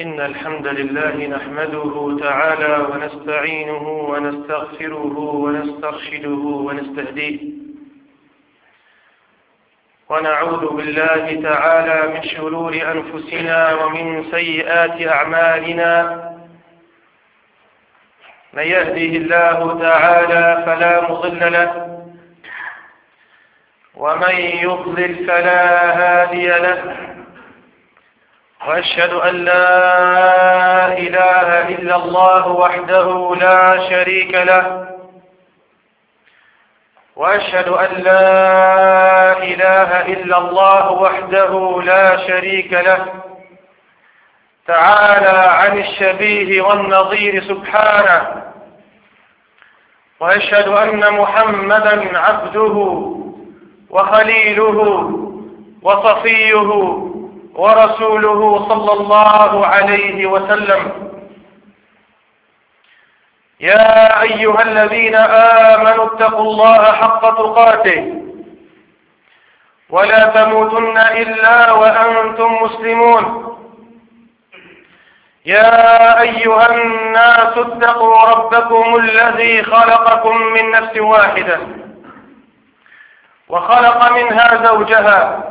إن الحمد لله نحمده تعالى ونستعينه ونستغفره ونسترشده ونستهديه. ونعوذ بالله تعالى من شرور أنفسنا ومن سيئات أعمالنا. من يهده الله تعالى فلا مضل له. ومن يضلل فلا هادي له. وأشهد أن لا إله إلا الله وحده لا شريك له. وأشهد أن لا إله إلا الله وحده لا شريك له. تعالى عن الشبيه والنظير سبحانه. وأشهد أن محمدا عبده وخليله وصفيه ورسوله صلى الله عليه وسلم. يا أيها الذين آمنوا اتقوا الله حق تقاته. ولا تموتن إلا وأنتم مسلمون. يا أيها الناس اتقوا ربكم الذي خلقكم من نفس واحدة. وخلق منها زوجها.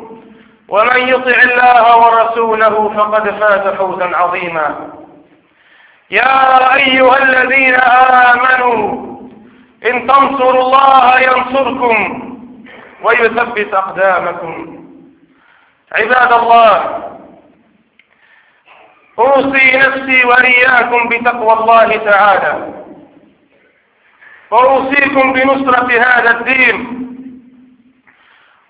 ومن يطع الله ورسوله فقد فاز فوزا عظيما. يا أيها الذين آمنوا إن تنصروا الله ينصركم ويثبت أقدامكم. عباد الله أوصي نفسي وإياكم بتقوى الله تعالى. وأوصيكم بنصرة هذا الدين.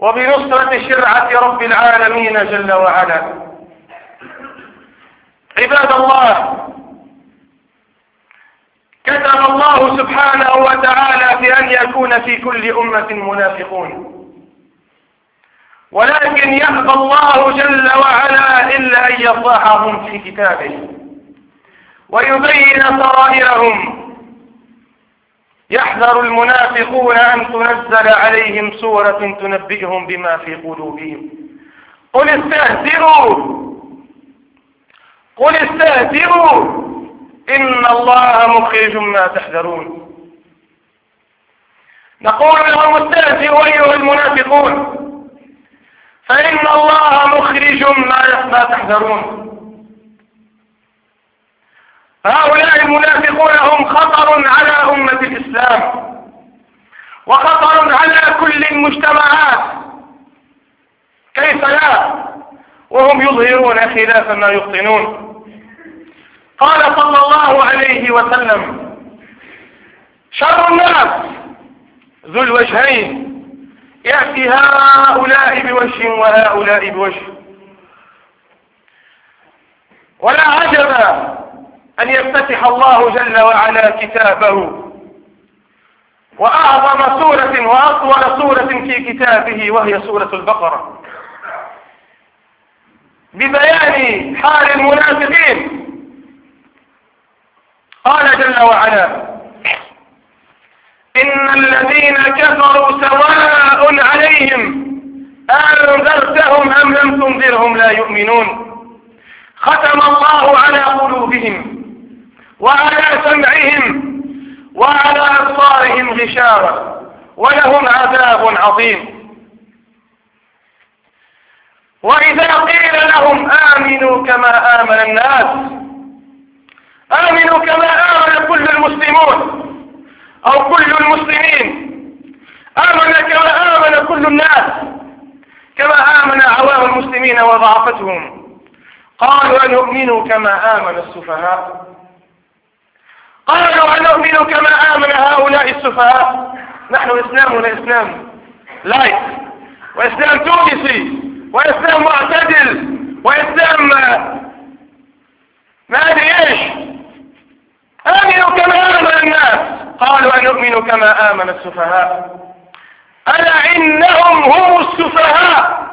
وبنصرة شرعة رب العالمين جل وعلا. عباد الله كتب الله سبحانه وتعالى في أن يكون في كل أمة منافقون. ولكن يأبى الله جل وعلا إلا أن يفضحهم في كتابه ويبين سرائرهم يحذر المنافقون أن تنزل عليهم سورة تنبئهم بما في قلوبهم. قل استهزئوا. قل استهزئوا. إن الله مخرج ما تحذرون. نقول لهم استهزئوا أيها المنافقون. فإن الله مخرج ما تحذرون. هؤلاء المنافقون هم خطر على أمة الإسلام وخطر على كل المجتمعات. كيف لا؟ وهم يظهرون خلاف ما يبطنون. قال صلى الله عليه وسلم شر الناس ذو الوجهين يأتي هؤلاء بوجه وهؤلاء بوجه. ولا عجب أن يفتتح الله جل وعلا كتابه. وأعظم سورة وأطول سورة في كتابه وهي سورة البقرة. ببيان حال المنافقين. قال جل وعلا إن الذين كفروا سواء عليهم أنذرتهم أم لم تنذرهم لا يؤمنون. ختم الله على قلوبهم. وعلى سمعهم وعلى أبصارهم غشاوة ولهم عذاب عظيم. وإذا قيل لهم آمنوا كما آمن الناس آمنوا كما آمن كل المسلمون أو كل المسلمين. آمن كما آمن كل الناس كما آمن عوام المسلمين وضعفتهم. قالوا أنؤمن كما آمن السفهاء. قالوا أنؤمن كما آمن هؤلاء السفهاء نحن إسلامنا إسلام؟ لايت. وإسلام تونسي وإسلام معتدل وإسلام آه، ما أدري إيش. آمنوا كما آمن الناس. قالوا أنؤمن كما آمن السفهاء. ألا إنهم هم السفهاء؟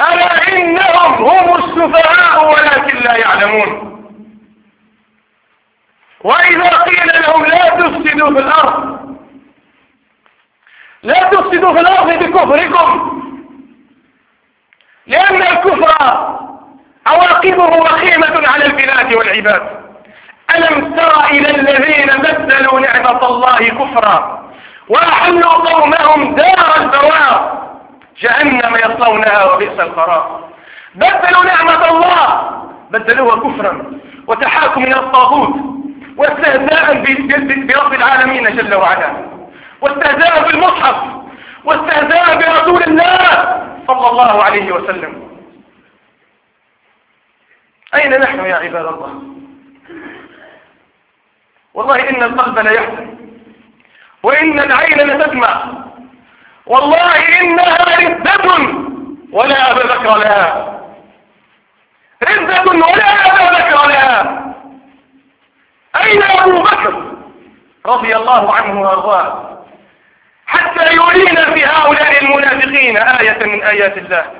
ألا إنهم هم السفهاء ولكن لا يعلمون. وإذا قيل لهم لا تفسدوا في الأرض لا تفسدوا في الأرض بكفركم لأن الكفر عواقبه وخيمة على البلاد والعباد. ألم تر إلى الذين بدلوا نعمة الله كفرا وأحلوا قومهم دار البوار؟ جهنم يصلونها وبئس القرار. بدلوا نعمة الله بدلوها كفرا وتحاكم من الطاغوت. واستهزاء برب العالمين جل وعلا. واستهزاء بالمصحف. واستهزاء برسول الله صلى الله عليه وسلم. أين نحن يا عباد الله؟ والله إن القلب لا يحزن. وإن العين لتدمع والله إنها ردة ولا أبا بكر لها. ردة ولا أبا بكر لها. أين أبو بكر؟ رضي الله عنه وأرضاه. حتى يرينا في هؤلاء المنافقين آية من آيات الله.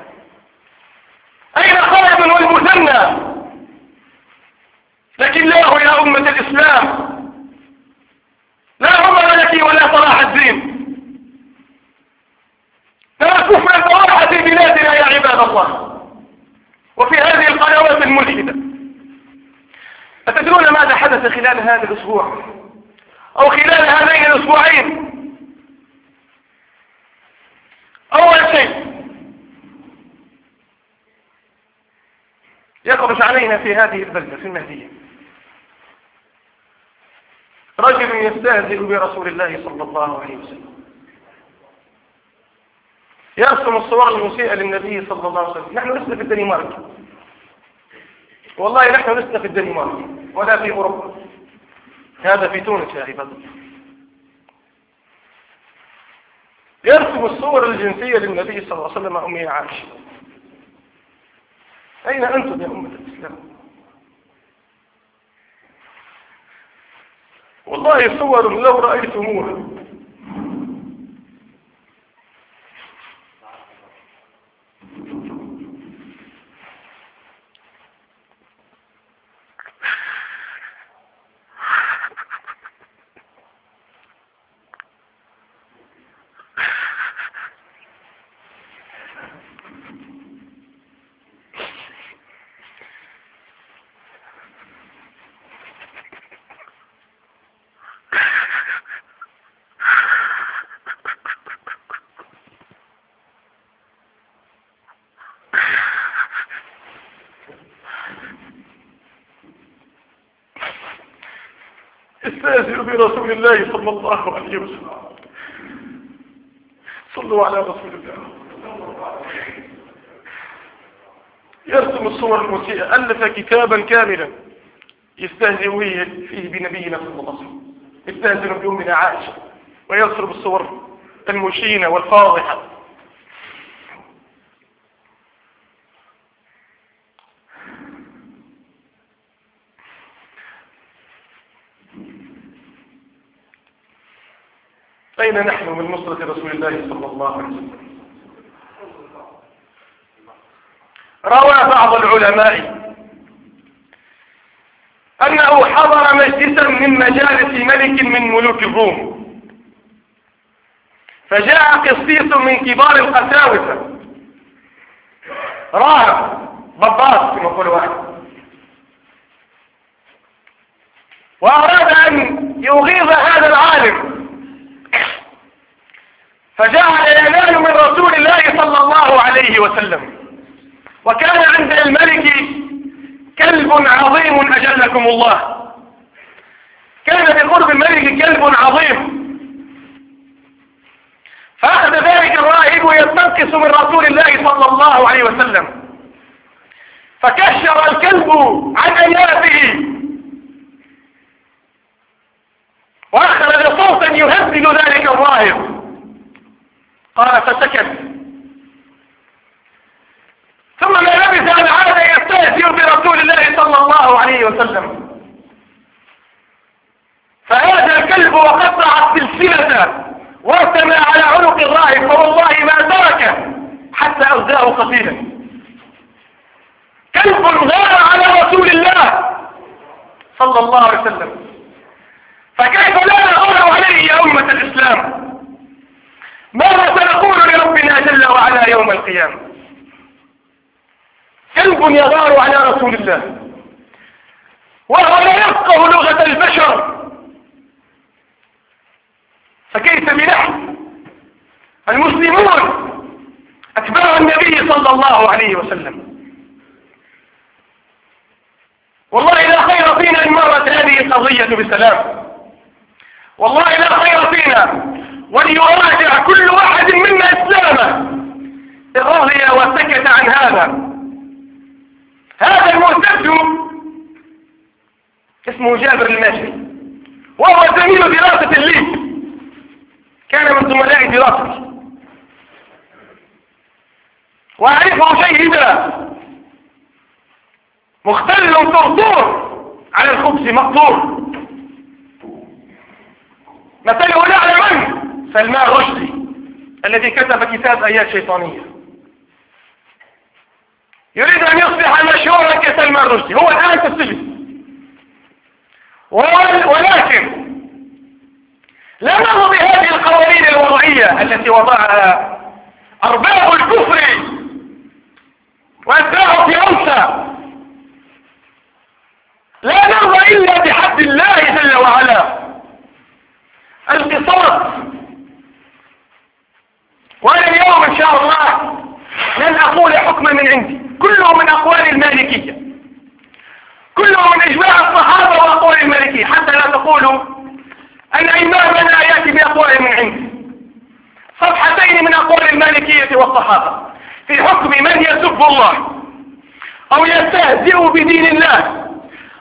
أين خالد والمثنى؟ لكن لا يا أمة الإسلام. لا عمر لك ولا صلاح الدين. لا كفر صراحة في بلادنا يا عباد الله. وفي هذه القنوات الملحدة. أتدرون ماذا حدث خلال هذا الأسبوع؟ أو خلال هذين الأسبوعين؟ أول شيء يخرج علينا في هذه البلدة في المهدية. رجل يستهزئ برسول الله صلى الله عليه وسلم. يرسم الصور المسيئة للنبي صلى الله عليه وسلم. نحن لسنا في الدنمارك. والله نحن لسنا في الدنمارك ولا في أوروبا. هذا في تونس يا عباد يرسم الصور الجنسية للنبي صلى الله عليه وسلم أمي عائشة. أين أنتم يا أمة الإسلام؟ والله صور لو رأيتموها. استاذن برسول الله صلى الله عليه وسلم. صلوا على رسول الله. يرسم الصور المسيئة. ألف كتابا كاملا يستهزئ فيه بنبينا صلى الله عليه وسلم. يستهزئ بأمنا عائشة. ويرسم الصور المشينة والفاضحة أين نحن من نصرة رسول الله صلى الله عليه وسلم. روى بعض العلماء أنه حضر مجلسا من مجالس ملك من ملوك الروم. فجاء قسيس من كبار القساوسة. راهب ضباط كما يقول واحد. وأراد أن يغيظ هذا العالم. فجعل ينال من رسول الله صلى الله عليه وسلم. وكان عند الملك كلب عظيم أجلكم الله. كان بقرب الملك كلب عظيم. فأخذ ذلك الراهب يستنقص من رسول الله صلى الله عليه وسلم. فكشر الكلب عن أيافه وأخرج صوتا يهدد ذلك الراهب. قال فسكت. ثم ما لبث أن عاد يستهزئ برسول الله صلى الله عليه وسلم. فهذا الكلب وقطع السلسلة وارتمى على عنق الراهب فوالله ما تركه حتى أوزاه قتيلا كلب غار على رسول الله صلى الله عليه وسلم. فكيف لا نغار عليه يا أمة الإسلام؟ ماذا سنقول لربنا جل وعلا يوم القيامة؟ كلب يغار على رسول الله. وهو لا يفقه لغة البشر. فكيف بنحن؟ المسلمون أتباع النبي صلى الله عليه وسلم. والله لا خير فينا إن مرت هذه القضية بسلام. والله لا خير فينا وليراجع كل واحد منا إسلامه. رضي وسكت عن هذا. هذا المرتد اسمه جابر الماشي وهو زميل دراسة لي كان من زملاء دراستي. وأعرفه جيدا مختل طرطور على الخبز مقطور مثله لا سلمان رشدي الذي كتب كتاب آيات شيطانية. يريد أن يصبح مشهورا كسلمان رشدي هو الآن في السجن. ولكن لا نرضى بهذه القوانين الوضعية التي وضعها أرباب الكفر وأتباعه في لا نرضى إلا بحد الله جل وعلا. القصاص وأنا اليوم إن شاء الله لن أقول حكما من عندي. كله من أقوال المالكية. كله من إجماع الصحابة وأقوال المالكية. حتى لا تقولوا أن إمامنا يأتي بأقوال من عنده صفحتين من أقوال المالكية والصحابة. في حكم من يسب الله؟ أو يستهزئ بدين الله؟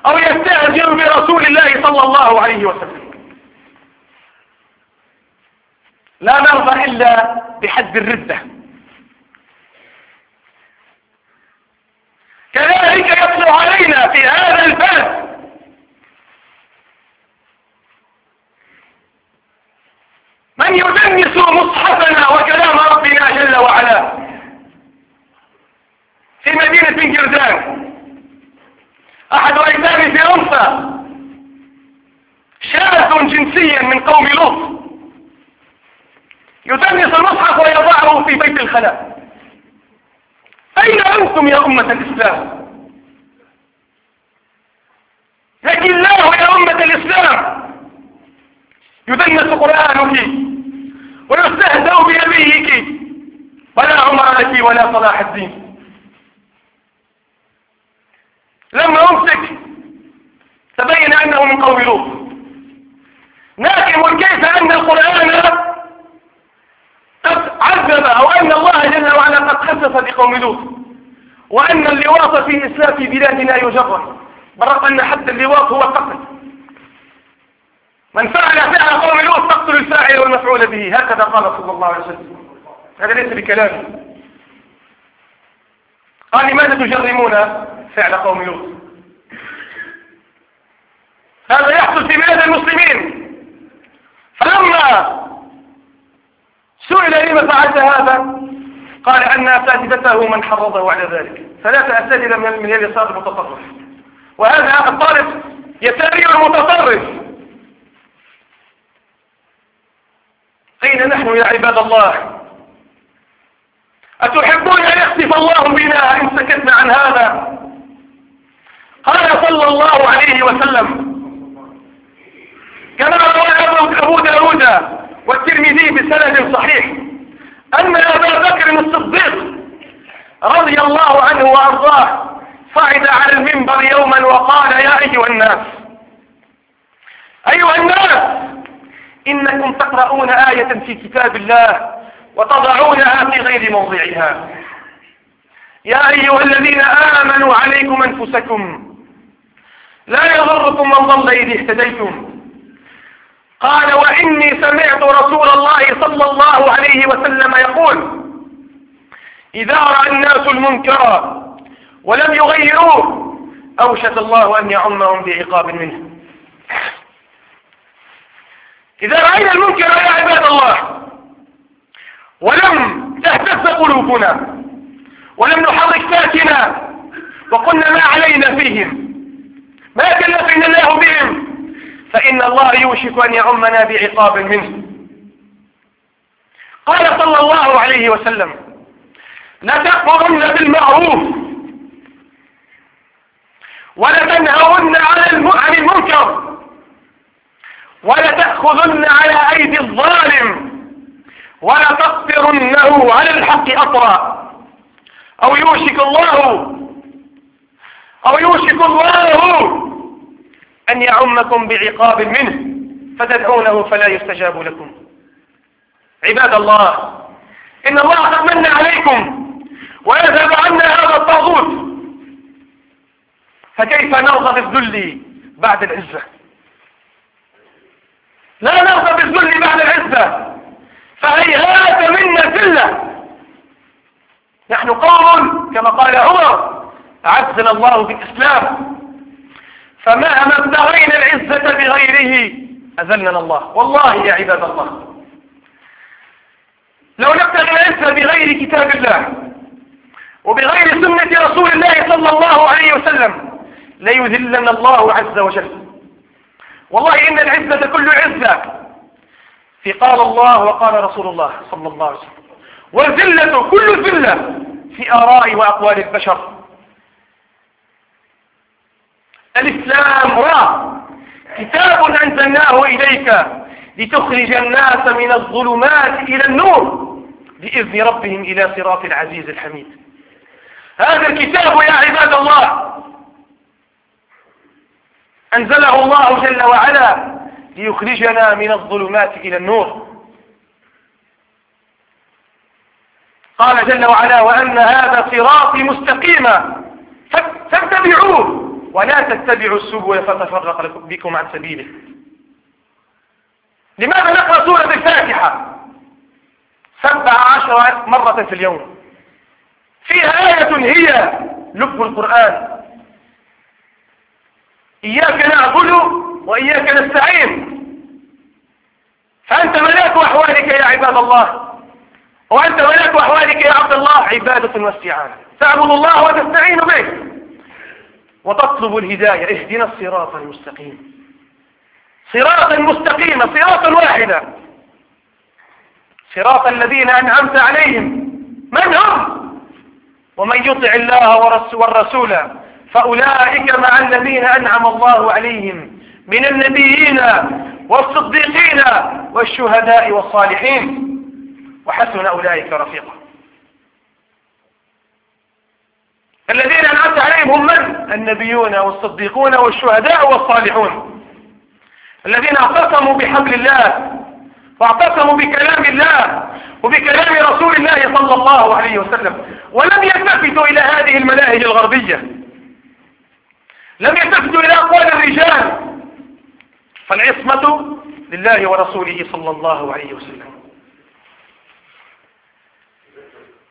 أو يستهزئ برسول الله صلى الله عليه وسلم؟ لا نرضى إلا بحد الردة. كذلك يطلع علينا في هذا الباب. من يدنس مصحفنا وكلام ربنا جل وعلا في مدينة جردان. أحد أيتام أنثى شاذ جنسيا من قوم لوط. يدنس المصحف ويضعه في بيت الخلاء أين أنتم يا أمة الإسلام؟ لكن الله يا أمة الإسلام. يدنس قرآنك ويستهزأ بنبيك. ولا عمر لك ولا صلاح الدين. لما أمسك تبين أنه من قوم لوط لكن كيف أن القرآن قد عذب أو أن الله جل وعلا خسف بقوم لوط. وأن اللواط في إسلام في بلادنا يجرم برغم أن حد اللواط هو القتل. من فعل فعل قوم لوط تقتل الفاعل والمفعول به. هكذا قال صلى الله عليه وسلم. هذا ليس بكلامي. قال لماذا تجرمون فعل قوم لوط؟ هذا يحصل في بلاد المسلمين. فلما سئل لما فعلت هذا؟ قال أن أساتذته من حرضه على ذلك. ثلاثة أساتذة من اليسار المتطرف وهذا الطالب يساري المتطرف أين نحن يا عباد الله أتحبون أن يخسف الله بنا إن سكتنا عن هذا؟ قال صلى الله عليه وسلم كما روى أبو داود والترمذي بسند صحيح. أن أبا بكر الصديق رضي الله عنه وأرضاه صعد على المنبر يوما وقال يا أيها الناس أيها الناس إنكم تقرؤون آية في كتاب الله وتضعونها في غير موضعها. يا أيها الذين آمنوا عليكم أنفسكم لا يضركم من ضل إذ اهتديتم. قال وإني سمعت رسول الله صلى الله عليه وسلم يقول إذا رأى الناس المنكر ولم يغيروه أوشك الله أن يعمهم بعقاب منه. إذا رأينا المنكر يا عباد الله ولم تهتز قلوبنا ولم نحرك ساكنا وقلنا ما علينا فيهم ما كلفنا الله بهم فإن الله يوشك أن يعمنا بعقاب منه. قال صلى الله عليه وسلم لتأمرن بالمعروف ولتنهون عن المنكر ولتأخذن على أيدي الظالم ولتقصرنه على الحق أطرا. أو يوشك الله أو يوشك الله أن يعمكم بعقاب منه فتدعونه فلا يستجاب لكم. عباد الله إن الله قد من عليكم ويذهب عنا هذا الطاغوت. فكيف نرضى بالذل بعد العزة؟ لا نرضى بالذل بعد العزة فهيهات منا ذلة. نحن قوم كما قال عمر أعزنا الله بالإسلام. فمهما ابتغينا العزة بغيره أذلنا الله. والله يا عباد الله لو نبتغي العزة بغير كتاب الله وبغير سنة رسول الله صلى الله عليه وسلم ليذلنا الله عز وجل. والله إن العزة كل عزة. في قال الله وقال رسول الله صلى الله عليه وسلم والذلة كل ذلة في آراء وأقوال البشر. الإسلام هو كتاب أنزلناه إليك لتخرج الناس من الظلمات إلى النور بإذن ربهم إلى صراط العزيز الحميد. هذا الكتاب يا عباد الله. أنزله الله جل وعلا ليخرجنا من الظلمات إلى النور. قال جل وعلا وأن هذا صراطي مستقيما. فاتبعوه. ولا تتبعوا السبل فتفرق بكم عن سبيله. لماذا نقرأ سورة الفاتحة؟ سبع عشر مرة في اليوم. فيها آية هي لب القرآن. إياك نعبد وإياك نستعين. فأنت ملاك أحوالك يا عباد الله. وأنت ملاك أحوالك يا عبد الله. عبادة واستعانة. تعبد الله وتستعين به. وتطلب الهداية. اهدنا الصراط المستقيم. صراطا مستقيما صراطا واحدا صراط الذين أنعمت عليهم. من هم؟ ومن يطع الله والرسول. فأولئك مع الذين أنعم الله عليهم. من النبيين والصديقين والشهداء والصالحين. وحسن أولئك رفيقا. الذين أنعمت عليهم هم من؟ النبيون والصديقون والشهداء والصالحون. الذين اعتصموا بحبل الله واعتصموا بكلام الله وبكلام رسول الله صلى الله عليه وسلم ولم يلتفتوا إلى هذه المناهج الغربية. لم يلتفتوا إلى أقوال الرجال. فالعصمة لله ورسوله صلى الله عليه وسلم.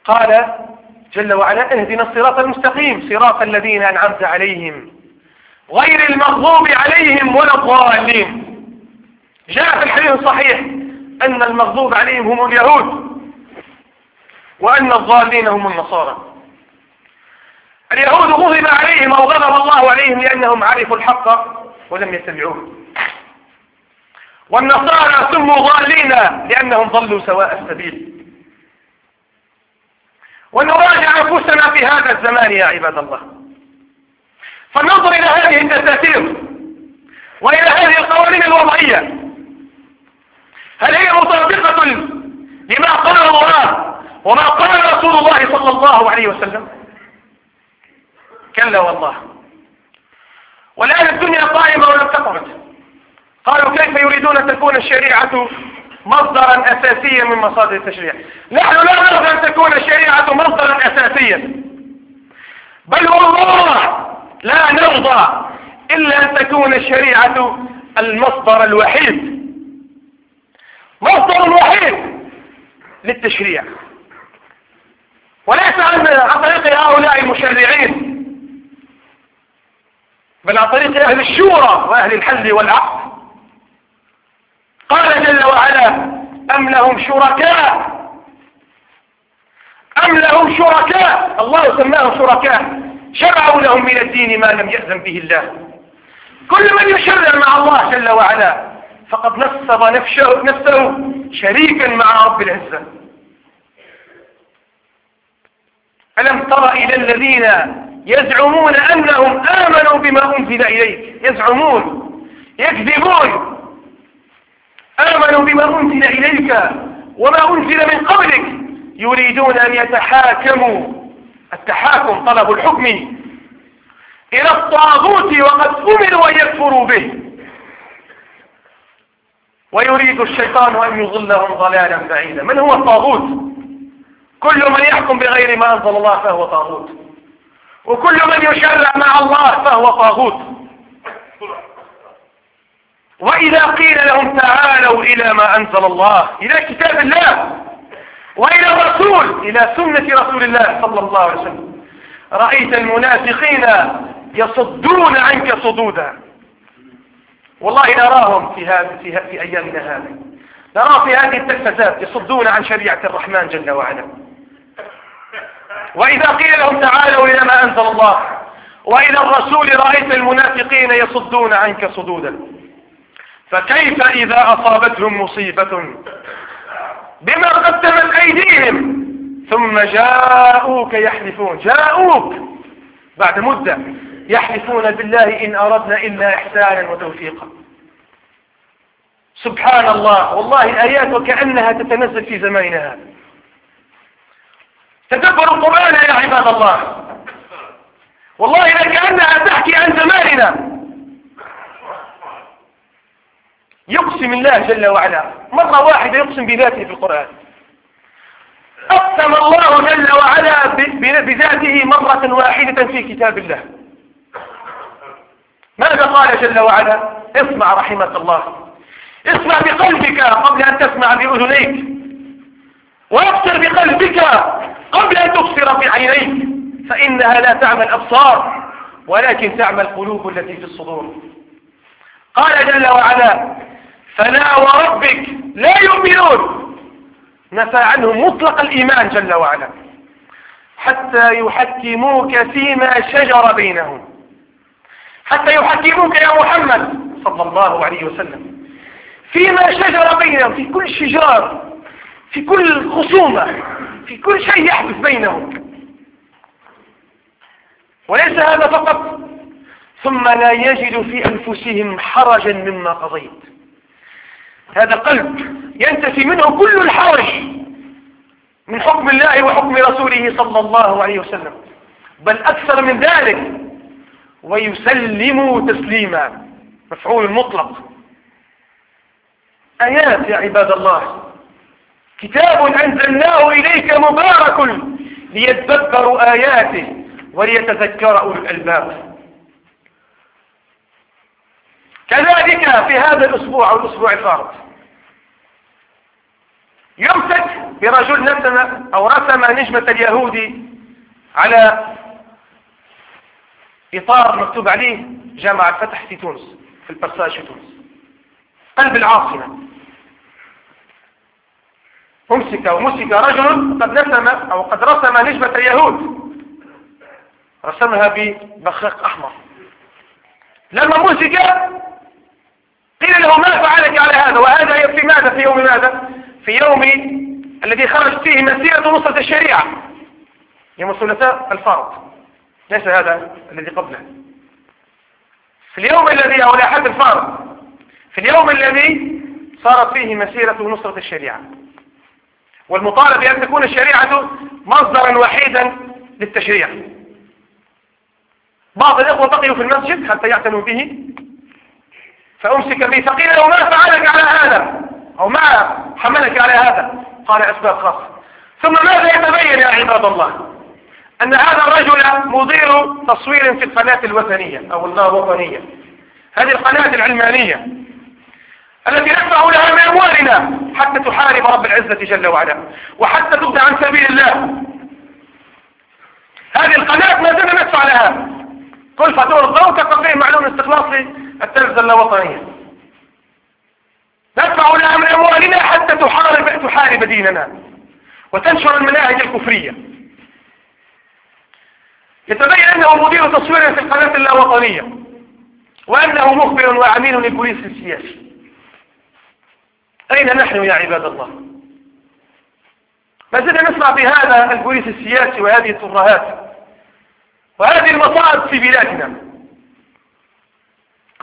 قال جل وعلا اهدنا الصراط المستقيم صراط الذين أنعمت عليهم. غير المغضوب عليهم ولا الضالين. جاء في الحديث الصحيح أن المغضوب عليهم هم اليهود وأن الضالين هم النصارى. اليهود غضب عليهم أو غضب الله عليهم لأنهم عرفوا الحق ولم يتبعوه والنصارى سموا ضالين لأنهم ضلوا سواء السبيل. ونراجع أنفسنا في هذا الزمان يا عباد الله. فننظر إلى هذه الدساتير وإلى هذه القوانين الوضعية. هل هي مطابقة لما قال الله وما قال رسول الله صلى الله عليه وسلم؟ كلا والله. والآن الدنيا قائمة ولم تقعد. قالوا كيف يريدون تكون الشريعة مصدرا أساسيا من مصادر التشريع. نحن لا نرغب أن تكون الشريعة مصدرا أساسيا. بل والله لا نرضى إلا أن تكون الشريعة المصدر الوحيد. مصدر الوحيد للتشريع. وليس عن طريق هؤلاء المشرعين بل عن طريق أهل الشورى وأهل الحل والعقد. قال جل وعلا أم لهم شركاء؟ أم لهم شركاء؟ الله سماهم شركاء. شرعوا لهم من الدين ما لم يأذن به الله. كل من يشرع مع الله جل وعلا فقد نصب نفسه, نفسه شريكا مع رب العزة. ألم تر إلى الذين يزعمون أنهم آمنوا بما أنزل إليك؟ يزعمون يكذبون. آمنوا بما أنزل إليك وما أنزل من قبلك. يريدون أن يتحاكموا. التحاكم طلب الحكم إلى الطاغوت وقد أمروا أن يكفروا به. ويريد الشيطان أن يضلهم ضلالا بعيدا. من هو الطاغوت؟ كل من يحكم بغير ما أنزل الله فهو طاغوت. وكل من يشرع مع الله فهو طاغوت. وإذا قيل لهم تعالوا إلى ما أنزل الله إلى كتاب الله وإلى الرسول إلى سنة رسول الله صلى الله عليه وسلم. رأيت المنافقين يصدون عنك صدودا. والله نراهم في هذه في, في أيامنا هذه. نرى في هذه التلفزات يصدون عن شريعة الرحمن جل وعلا. وإذا قيل لهم تعالوا إلى ما أنزل الله وإلى الرسول رأيت المنافقين يصدون عنك صدودا. فكيف إذا أصابتهم مصيبة؟ بما قدمت أيديهم. ثم جاءوك يحلفون. جاءوك بعد مدة يحلفون بالله إن أردنا إلا إحسانا وتوفيقا. سبحان الله. والله آيات وكأنها تتنزل في زماننا. هذا تدبروا القرآن يا عباد الله. والله لكأنها تحكي عن زماننا. يقسم الله جل وعلا. مرة واحدة يقسم بذاته في القرآن. أقسم الله جل وعلا بذاته مرة واحدة في كتاب الله. ماذا قال جل وعلا؟ اسمع رحمة الله. اسمع بقلبك قبل أن تسمع بأذنيك. وأبصر بقلبك قبل أن تبصر بعينيك. فإنها لا تعمى الأبصار ولكن تعمى القلوب التي في الصدور. قال جل وعلا فلا وربك لا يؤمنون. نفى عنهم مطلق الإيمان جل وعلا. حتى يحكموك فيما شجر بينهم. حتى يحكموك يا محمد صلى الله عليه وسلم. فيما شجر بينهم في كل شجار في كل خصومة في كل شيء يحدث بينهم. وليس هذا فقط ثم لا يجد في أنفسهم حرجا مما قضيت. هذا قلب ينتفي منه كل الحرج من حكم الله وحكم رسوله صلى الله عليه وسلم. بل أكثر من ذلك ويسلم تسليما. مفعول مطلق. آيات يا عباد الله. كتاب أنزلناه إليك مبارك ليتدبروا آياته وليتذكر أولو الألباب. كذلك في هذا الأسبوع أو الأسبوع الفارط يمسك برجل نسم أو رسم نجمة اليهودي على إطار مكتوب عليه جامعة فتح في تونس في البرساج في تونس. قلب العاصمة. أمسك ومسك رجل قد نسم أو قد رسم نجمة اليهود. رسمها ببخاق أحمر. لما مسك قيل له ما فعلك على هذا؟ وهذا في ماذا؟ في يوم ماذا؟ في يوم الذي خرج فيه مسيرة نصرة الشريعة. يوم الثلاثاء الفرض. ليس هذا الذي قبله. في اليوم الذي أو لأحد الفرض. في اليوم الذي صارت فيه مسيرة نصرة الشريعة. والمطالب بأن تكون الشريعة مصدرا وحيدا للتشريع. بعض الإخوة بقيوا في المسجد حتى يعتنوا به. فأمسك به فقيل له ما فعلك على هذا أو ما حملك على هذا. قال أسباب خاصة. ثم ماذا يتبين يا عباد الله؟ أن هذا الرجل مدير تصوير في القناة الوثنية أو الوطنية. هذه القناة العلمانية التي ندفع لها من أموالنا حتى تحارب رب العزة جل وعلا وحتى تبدأ عن سبيل الله. هذه القناة ما زلنا ندفع لها. كلفة دور الضوء كتقرير معلوم استخلاص التلفزة الوطنية. ندفع لها من أموالنا حتى تحارب, تحارب ديننا وتنشر المناهج الكفرية. يتبين أنه مدير تصوير في القناة اللاوطنية وأنه مخبر وعميل للبوليس السياسي أين نحن يا عباد الله؟ ما زلنا نسمع في هذا البوليس السياسي وهذه الترهات وهذه المصائب في بلادنا.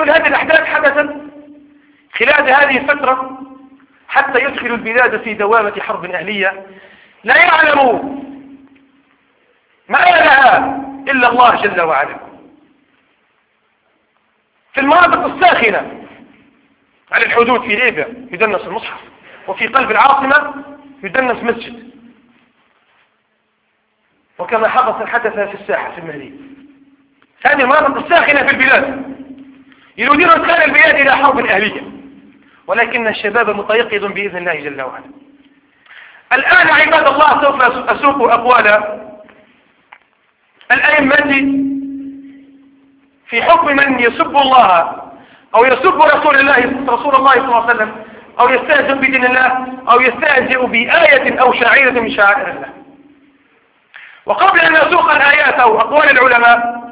كل هذه الأحداث حدثت خلال هذه الفترة حتى يدخل البلاد في دوامة حرب أهلية. لا يعلم ما لها إلا الله جل وعلا. في المناطق الساخنة على الحدود في ليبيا يدنس المصحف وفي قلب العاصمة يدنس مسجد. وكما حدث حدث في الساحة في المهدي. هذه المناطق الساخنة في البلاد. يريدون إدخال البلاد إلى حرب أهلية. ولكن الشباب متيقظ بإذن الله جل وعلا. الآن عباد الله سوف أسوق أقوال الأئمة في حكم من يسب الله أو يسب رسول الله رسول الله صلى الله عليه وسلم أو يستهزئ بدين الله أو يستهزئ بآية أو شعيرة من شعائر الله. وقبل أن أسوق الآيات أو أقوال العلماء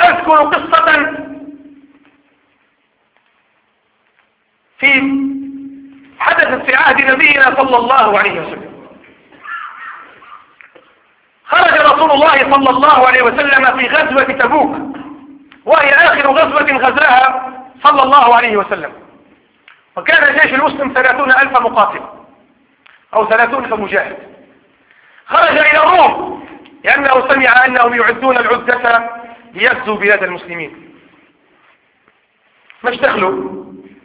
أذكر قصة في حدثت في عهد نبينا صلى الله عليه وسلم. خرج رسول الله صلى الله عليه وسلم في غزوة تبوك وهي آخر غزوة غزاها صلى الله عليه وسلم. وكان جيش المسلم ثلاثون ألف مقاتل أو ثلاثون ألف مجاهد خرج إلى الروم لأنه سمع أنهم يعدون العدة ليغزوا بلاد المسلمين. مش دخلوا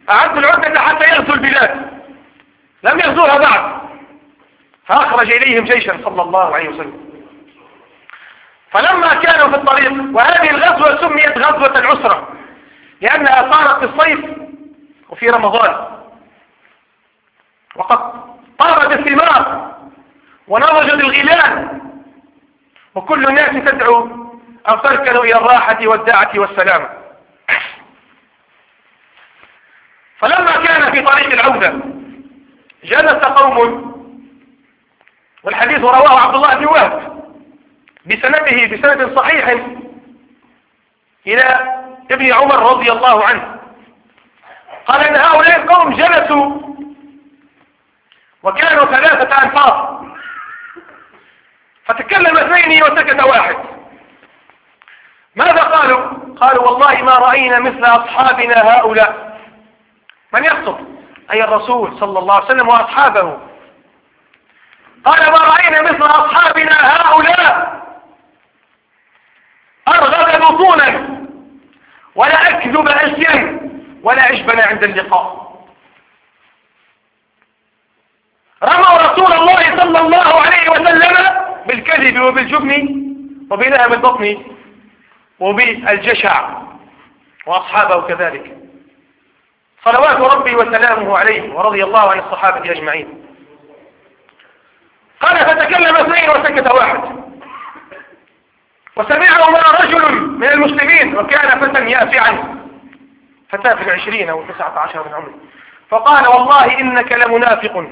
أعدوا العدة حتى يغزوا البلاد. لم يغزوها بعد. فأخرج إليهم جيشا صلى الله عليه وسلم. فلما كانوا في الطريق وهذه الغزوة سميت غزوة العسرة لأنها صارت في الصيف وفي رمضان. وقد طارت الثمار ونضجت الغلال وكل الناس تدعو أو تركن إلى الراحة والداعة والسلامة. فلما كان في طريق العودة جلس قوم والحديث رواه عبد الله بن وهب بسنده بسند صحيح إلى ابن عمر رضي الله عنه. قال إن هؤلاء القوم جلسوا وكانوا ثلاثة أنفاق فتكلم اثنين وسكت واحد. ماذا قالوا؟ قالوا والله ما رأينا مثل أصحابنا هؤلاء. من يقصد أي الرسول صلى الله عليه وسلم وأصحابه. قال ما رأينا مثل أصحابنا هؤلاء؟ أرغب بطونا ولا أكذب أشيا ولا عجبنا عند اللقاء. رموا رسول الله صلى الله عليه وسلم بالكذب وبالجبن وبنهم البطن وبالجشع وأصحابه كذلك. صلوات ربي وسلامه عليه ورضي الله عن الصحابة أجمعين. قال فتكلم اثنين وسكت واحد. وسمعهما رجل من المسلمين وكان فتى يافعا فتاة في العشرين أو تسعة عشر من عمره. فقال والله إنك لمنافق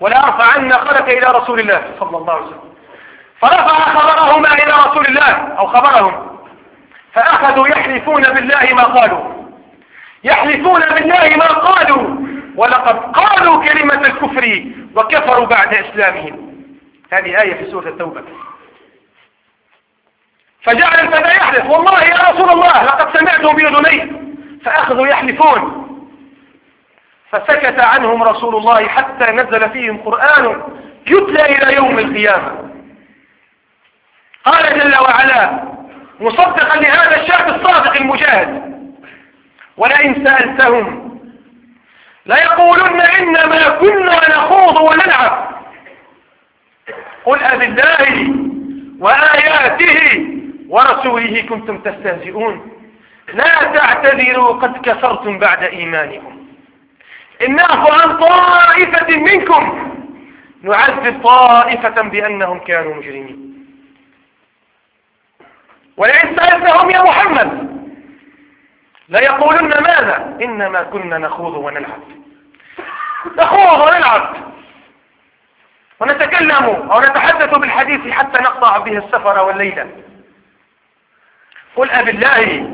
ولا أرفعن خلك إلى رسول الله صلى الله عليه وسلم. فرفع خبرهما إلى رسول الله أو خبرهم فأخذوا يحلفون بالله ما قالوا. يحلفون بالله ما قالوا. ولقد قالوا كلمة الكفر وكفروا بعد إسلامهم. هذه آية في سورة التوبة. فجعل الفتى يحلف. والله يا رسول الله لقد سمعته بأذني فأخذوا يحلفون. فسكت عنهم رسول الله حتى نزل فيهم قرآن يتلى إلى يوم القيامة. قال جل وعلا مصدقا لهذا الشعب الصادق المجاهد. ولئن سألتهم ليقولن إنما كنا نخوض ونلعب. قل أب الله وآياته ورسوله كنتم تستهزئون. لا تعتذروا قد كفرتم بعد إيمانكم. إن نعفو عن طائفة منكم. نعذب طائفة بأنهم كانوا مجرمين. ولئن سألتهم يا محمد ليقولن ماذا؟ إنما كنا نخوض ونلعب. نخوض ونلعب. ونتكلم أو نتحدث بالحديث حتى نقطع به السفر والليلة. قل أب الله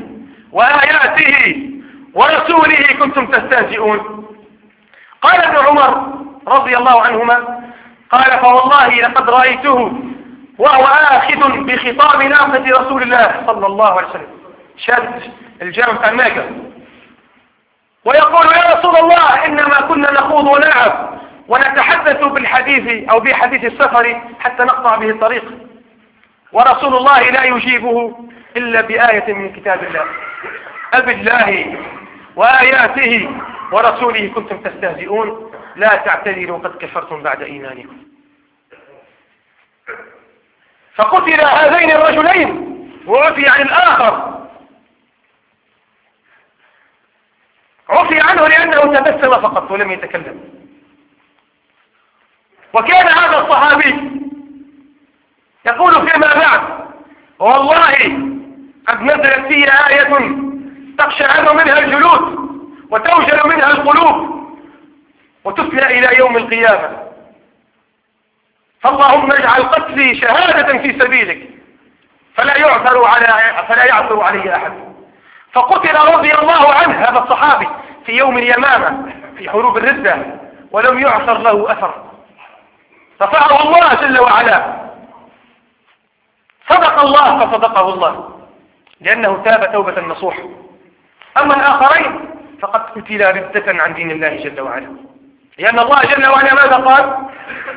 وآياته ورسوله كنتم تستهزئون. قال ابن عمر رضي الله عنهما قال فوالله لقد رأيته وهو آخذ بخطاب ناقة رسول الله صلى الله عليه وسلم. شد. الجامع الماجة ويقول يا رسول الله إنما كنا نخوض ونلعب ونتحدث بالحديث أو بحديث السفر حتى نقطع به الطريق. ورسول الله لا يجيبه إلا بآية من كتاب الله. أب الله وآياته ورسوله كنتم تستهزئون. لا تعتذروا قد كفرتم بعد إيمانكم. فقتل هذين الرجلين وعفي عن الآخر. عفي عنه لأنه تبسم فقط ولم يتكلم. وكان هذا الصحابي يقول فيما بعد والله قد نزلت في آية تقشعر منها الجلود وتوجل منها القلوب وتتلى إلى يوم القيامة. فاللهم اجعل قتلي شهادة في سبيلك فلا يعثر على فلا يعثر علي أحد. فقتل رضي الله عنه هذا الصحابي في يوم اليمامة في حروب الردة ولم يعثر له أثر. رفعه الله جل وعلا. صدق الله فصدقه الله لأنه تاب توبة نصوح أما الآخرين فقد قتلا ردة عن دين الله جل وعلا. لأن الله جل وعلا ماذا قال؟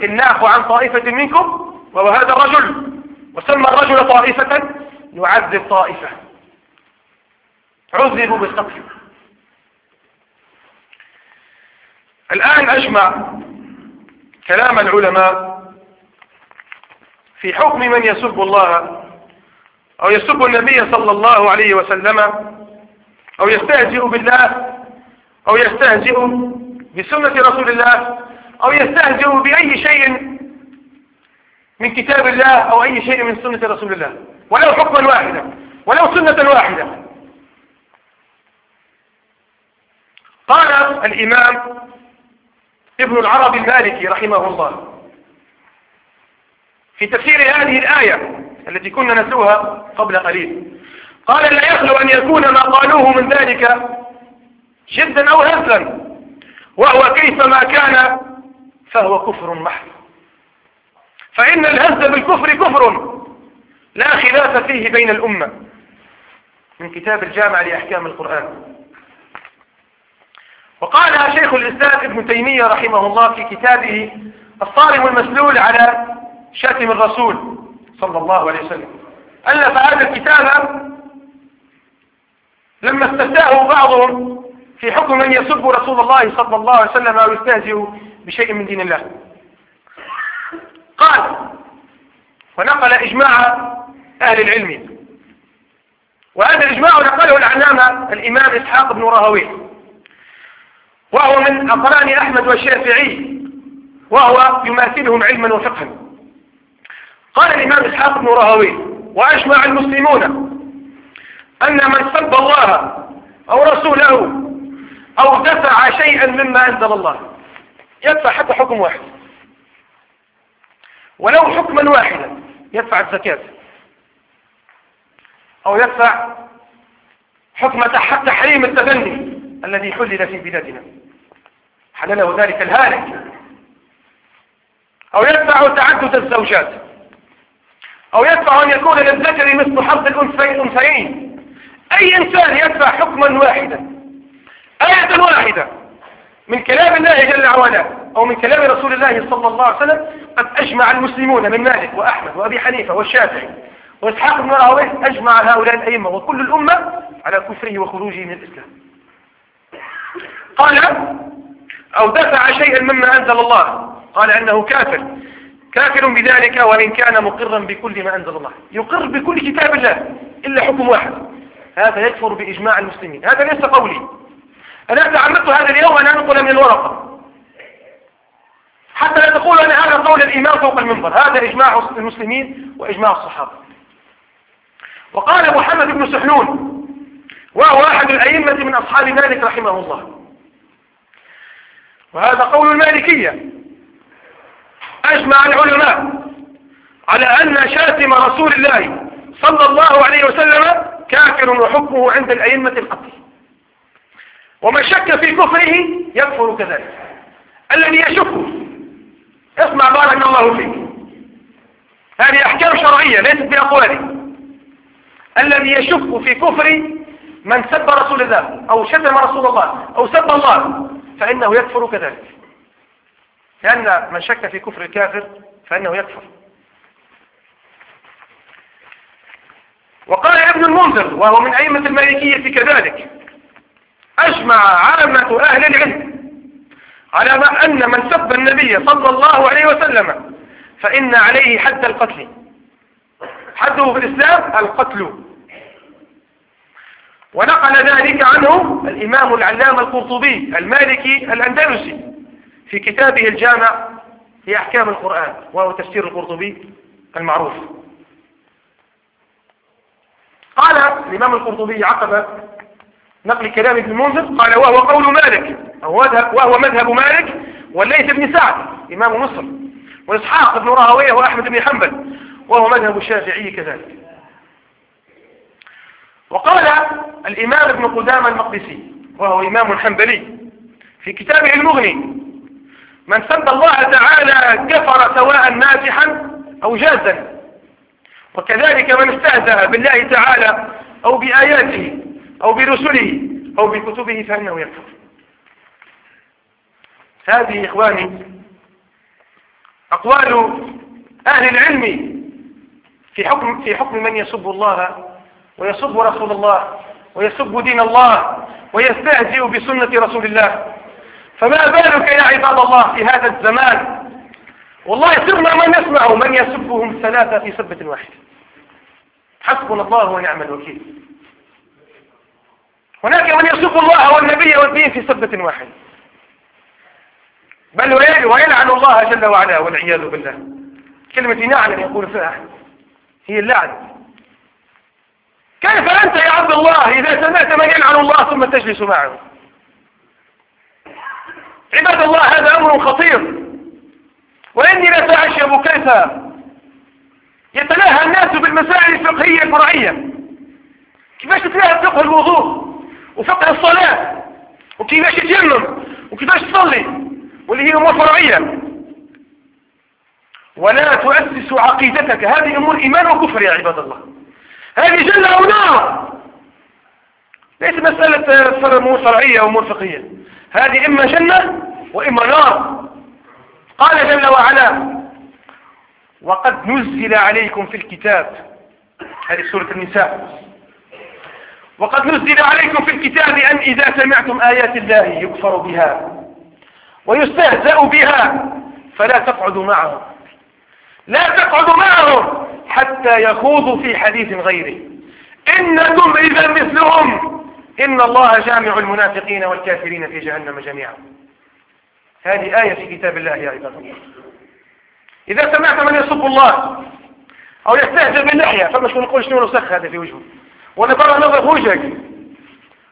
إن نعفو عن طائفة منكم وهو هذا الرجل. وسمى الرجل طائفة يعذب طائفة. عذبوا بالقتل الآن أجمع كلام العلماء في حكم من يسب الله أو يسب النبي صلى الله عليه وسلم أو يستهزئ بالله أو يستهزئ بسنة رسول الله أو يستهزئ بأي شيء من كتاب الله أو أي شيء من سنة رسول الله. ولو حكما واحدا ولو سنة واحدة. قال الإمام ابن العربي المالكي رحمه الله في تفسير هذه الآية التي كنا نسوها قبل قليل. قال لا يخلو أن يكون ما قالوه من ذلك جدا أو هزلا وهو كيفما كان فهو كفر محض. فإن الهز بالكفر كفر لا خلاف فيه بين الأمة. من كتاب الجامع لأحكام القرآن. وقالها شيخ الإسلام ابن تيمية رحمه الله في كتابه الصارم المسلول على شاتم الرسول صلى الله عليه وسلم. ألف هذا الكتاب لما استفتاه بعضهم في حكم من يسب رسول الله صلى الله عليه وسلم أو يستهزئ بشيء من دين الله. قال ونقل إجماع أهل العلم. وهذا الإجماع نقله العلامة الإمام إسحاق بن راهويه. وهو من أقران أحمد والشافعي وهو يماثلهم علما وفقها. قال الإمام إسحاق بن راهويه وأجمع المسلمون أن من سب الله أو رسوله أو دفع شيئا مما أنزل الله يدفع حتى حكم واحد. ولو حكما واحدا يدفع الزكاة أو يدفع حكم تحريم التبني الذي حلل في بلادنا. حلله ذلك الهالك. أو يدفع تعدد الزوجات. أو يدفع أن يكون للذكر مثل حظ الأنثيين. أي إنسان يدفع حكما واحدا. آية واحدة. من كلام الله جل وعلا أو من كلام رسول الله صلى الله عليه وسلم قد أجمع المسلمون من مالك وأحمد وأبي حنيفة والشافعي وإسحاق بن راهويه أجمع هؤلاء الأئمة وكل الأمة على كفره وخروجه من الإسلام. قال أو دفع شيئا مما أنزل الله. قال أنه كافر. كافر بذلك وإن كان مقرا بكل ما أنزل الله. يقر بكل كتاب الله إلا حكم واحد. هذا يكفر بإجماع المسلمين. هذا ليس قولي. أنا تعمدت هذا اليوم أن أنقل من الورقة. حتى لا تقول أن هذا قول الإمام فوق المنبر. هذا إجماع المسلمين وإجماع الصحابة. وقال محمد بن سحنون وهو أحد الأئمة من أصحاب مالك رحمه الله. وهذا قول المالكية. أجمع العلماء على أن شاتم رسول الله صلى الله عليه وسلم كافر وحكمه عند الأئمة القتل. ومن شك في كفره يكفر كذلك. الذي يشك اسمع بارك الله فيك. هذه أحكام شرعية ليست بأقواله الذي يشك في كفر من سب رسول الله أو شتم رسول الله أو سب الله فإنه يكفر كذلك. لأن من شك في كفر الكافر فإنه يكفر. وقال ابن المنذر وهو من أئمة المالكية كذلك أجمع عامة أهل العلم على أن من سب النبي صلى الله عليه وسلم فإن عليه حد القتل. حده في الإسلام القتل. ونقل ذلك عنه الإمام العلامة القرطبي المالكي الأندلسي في كتابه الجامع في أحكام القرآن وهو تفسير القرطبي المعروف. قال الإمام القرطبي عقب نقل كلام ابن المنذر قال وهو قول مالك وهو مذهب مالك والليث بن سعد إمام مصر وإسحاق بن راهوية وأحمد بن حنبل وهو مذهب الشافعي كذلك. وقال الإمام ابن قدامة المقدسي وهو إمام حنبلي في كتابه المغني من سب الله تعالى كفر سواء نافحا أو جازا وكذلك من استهزأ بالله تعالى أو بآياته أو برسله أو بكتبه فإنه يكفر. هذه إخواني أقوال أهل العلم في حكم, في حكم من يسب الله ويسب رسول الله ويسب دين الله ويستهزئ بسنة رسول الله. فما بالك يا عباد الله في هذا الزمان؟ والله سرنا من نسمع من يسبهم ثلاثة في سبة واحدة حسبنا الله ونعم الوكيل. هناك من يسب الله والنبي والدين في سبة واحدة بل ويلعن الله جل وعلا والعياذ بالله. كلمة نعلم يقول فيها هي اللعن. كيف أنت يا عبد الله؟ إذا سمعت من يلعن الله ثم تجلس معه. عباد الله هذا أمر خطير. وإني لأتعجب كيف يتلاهى الناس بالمسائل الفقهية الفرعية. كيفاش تتلاهى فقه الوضوء وفقه الصلاة. وكيفاش تجنن وكيفاش تصلي؟ واللي هي أمور فرعية. ولا تؤسس عقيدتك. هذه أمور إيمان وكفر يا عباد الله. هذه جنة أو نار. ليس مسألة أمور شرعية أو فقهية هذه إما جنة وإما نار. قال جل وعلا وقد نزل عليكم في الكتاب هذه سورة النساء. وقد نزل عليكم في الكتاب أن إذا سمعتم آيات الله يكفر بها ويستهزأ بها فلا تقعدوا معهم. لا تقعدوا معهم حتى يخوضوا في حديث غيره. إنكم إذا مثلهم. إن الله جامع المنافقين والكافرين في جهنم جميعا. هذه آية في كتاب الله يا عباد الله. إذا سمعت من يسب الله أو يستهزئ باللحية فمش نقول شنو نسخ هذا في وجهه. وأنا برا نظر في وجهك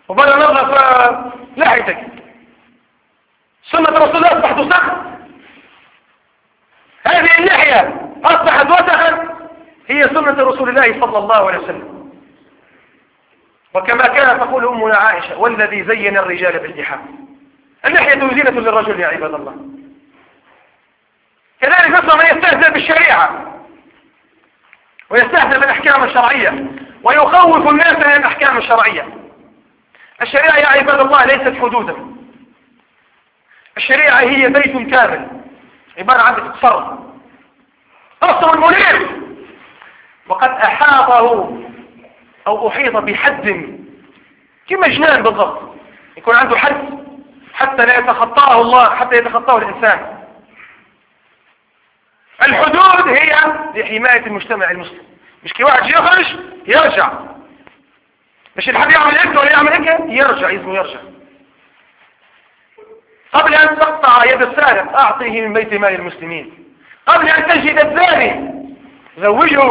وبرا نظر في لحيتك. سنة رسول الله أصبحت وسخ هذه اللحية أصبحت وسخا. هي سنة رسول الله صلى الله عليه وسلم. وكما كان تقول أمنا عائشة والذي زين الرجال باللحى اللحية زينة للرجل يا عباد الله. كذلك نصر من يستهزئ بالشريعة. ويستهزئ بالأحكام الشرعية. ويخوف الناس من الأحكام الشرعية. الشريعة يا عباد الله ليست حدودا. الشريعة هي بيت كامل. عبارة عن تصرف نصر منير وقد أحاطه أو أحيط بحد. كما جنان بالضبط؟ يكون عنده حد حتى لا يتخطاه الله حتى يتخطاه الإنسان. الحدود هي لحماية المجتمع المسلم. مش كي واحد يخرج يرجع. مش الحد يعمل هيك ولا يعمل هيك يرجع اسمه يرجع. قبل أن تقطع يد السارق أعطيه من بيت مال المسلمين. قبل أن تجد الزاني زوجه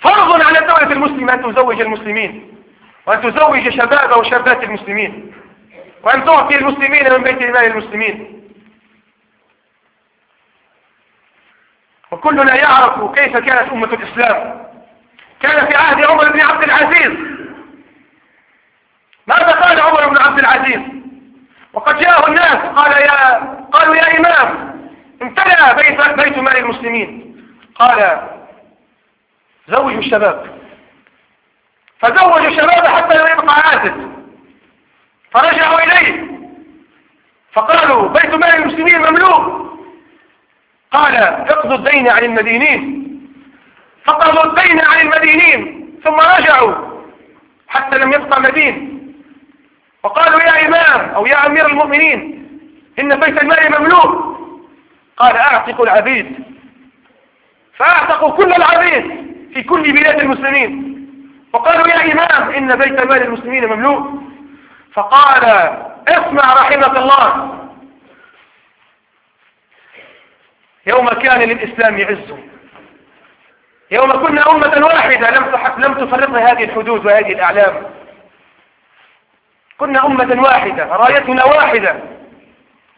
فرض على الدولة المسلمة أن تزوج المسلمين وأن تزوج شباب وشابات المسلمين وأن تعطي المسلمين من بيت المال المسلمين. وكلنا يعرف كيف كانت أمة الإسلام. كان في عهد عمر بن عبد العزيز. ماذا قال عمر بن عبد العزيز؟ وقد جاءه الناس قال يا قالوا يا إمام امتلأ بيت, بيت مال المسلمين. قال زوجوا الشباب. فزوجوا الشباب حتى لم يبقى عازب فرجعوا إليه. فقالوا بيت مال المسلمين مملوك. قال اقضوا الدين عن المدينين. فقضوا الدين عن المدينين ثم رجعوا حتى لم يبقى مدين. وقالوا يا إمام أو يا أمير المؤمنين إن بيت المال مملوك. قال أعتقوا العبيد. فأعتقوا كل العبيد في كل بلاد المسلمين. وقالوا يا إمام إن بيت مال المسلمين مملوك فقال اسمع رحمة الله. يوم كان للإسلام عز. يوم كنا أمة واحدة لم لم تفرقنا هذه الحدود وهذه الأعلام. كنا أمة واحدة رأيتنا واحدة